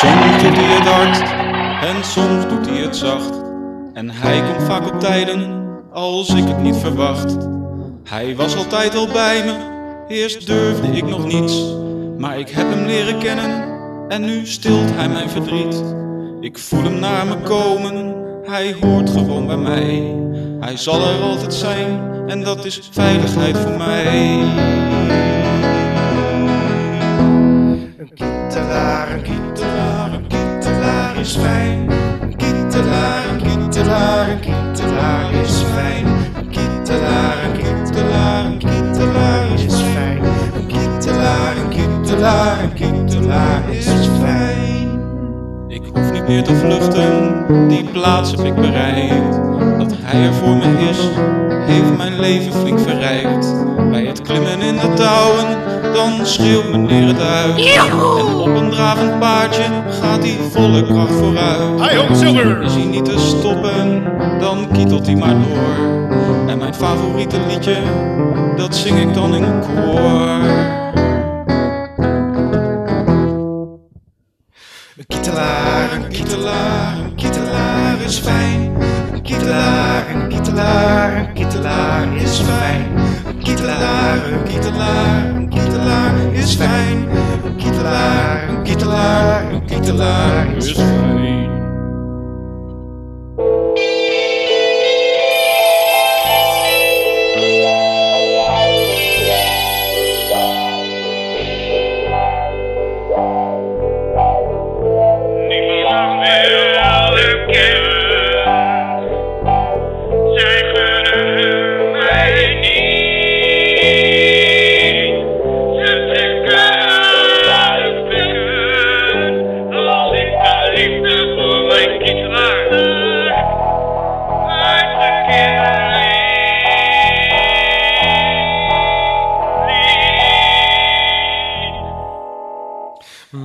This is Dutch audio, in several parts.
doet hij het hard en soms doet hij het zacht. En hij komt vaak op tijden als ik het niet verwacht. Hij was altijd al bij me, eerst durfde ik nog niets. Maar ik heb hem leren kennen en nu stilt hij mijn verdriet. Ik voel hem naar me komen, hij hoort gewoon bij mij. Hij zal er altijd zijn en dat is veiligheid voor mij. Een kietelaar, een kietelaar, een kietelaar is fijn. Een kietelaar, een kietelaar, een kietelaar is fijn. Een kietelaar, een kietelaar, een kietelaar is fijn. Een kietelaar, een kietelaar, een kietelaar is fijn. Ik hoef niet meer te vluchten, die plaats heb ik bereikt. Dat hij er voor me is, heeft mijn leven flink verrijkt. Bij het klimmen in de touwen, dan schreeuwt meneer het uit. En op een dravend paardje gaat hij volle kracht vooruit. Hi ho, Silver! Is hij niet te stoppen, dan kietelt hij maar door. En mijn favoriete liedje, dat zing ik dan in koor. Een kietelaar, een kietelaar, een kietelaar is fijn. Een kietelaar, een kietelaar, een kietelaar is fijn. Kietelaar, kietelaar, kietelaar is fijn. Kietelaar, kietelaar, kietelaar is fijn. Laat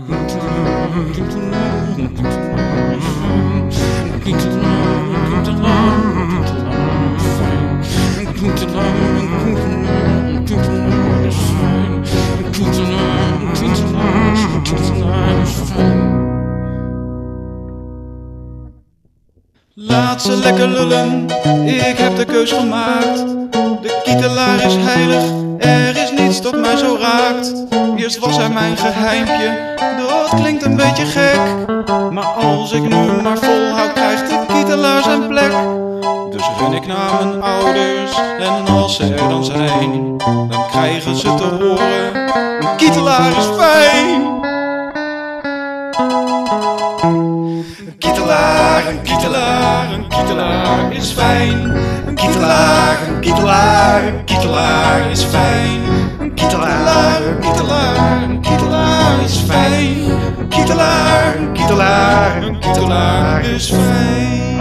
ze lekker lullen, ik heb de keus gemaakt. De kietelaar is heilig, Was hij mijn geheimpje, dat klinkt een beetje gek. Maar als ik nu maar volhoud, krijgt de kietelaar zijn plek. Dus ren ik naar mijn ouders en als ze er dan zijn, dan krijgen ze te horen: een kietelaar is fijn. Een kietelaar, een kietelaar, een kietelaar is fijn. Een kietelaar, een kietelaar, een kietelaar is fijn. Kietelaar, kietelaar, kietelaar is fijn. Kietelaar, kietelaar, kietelaar is fijn.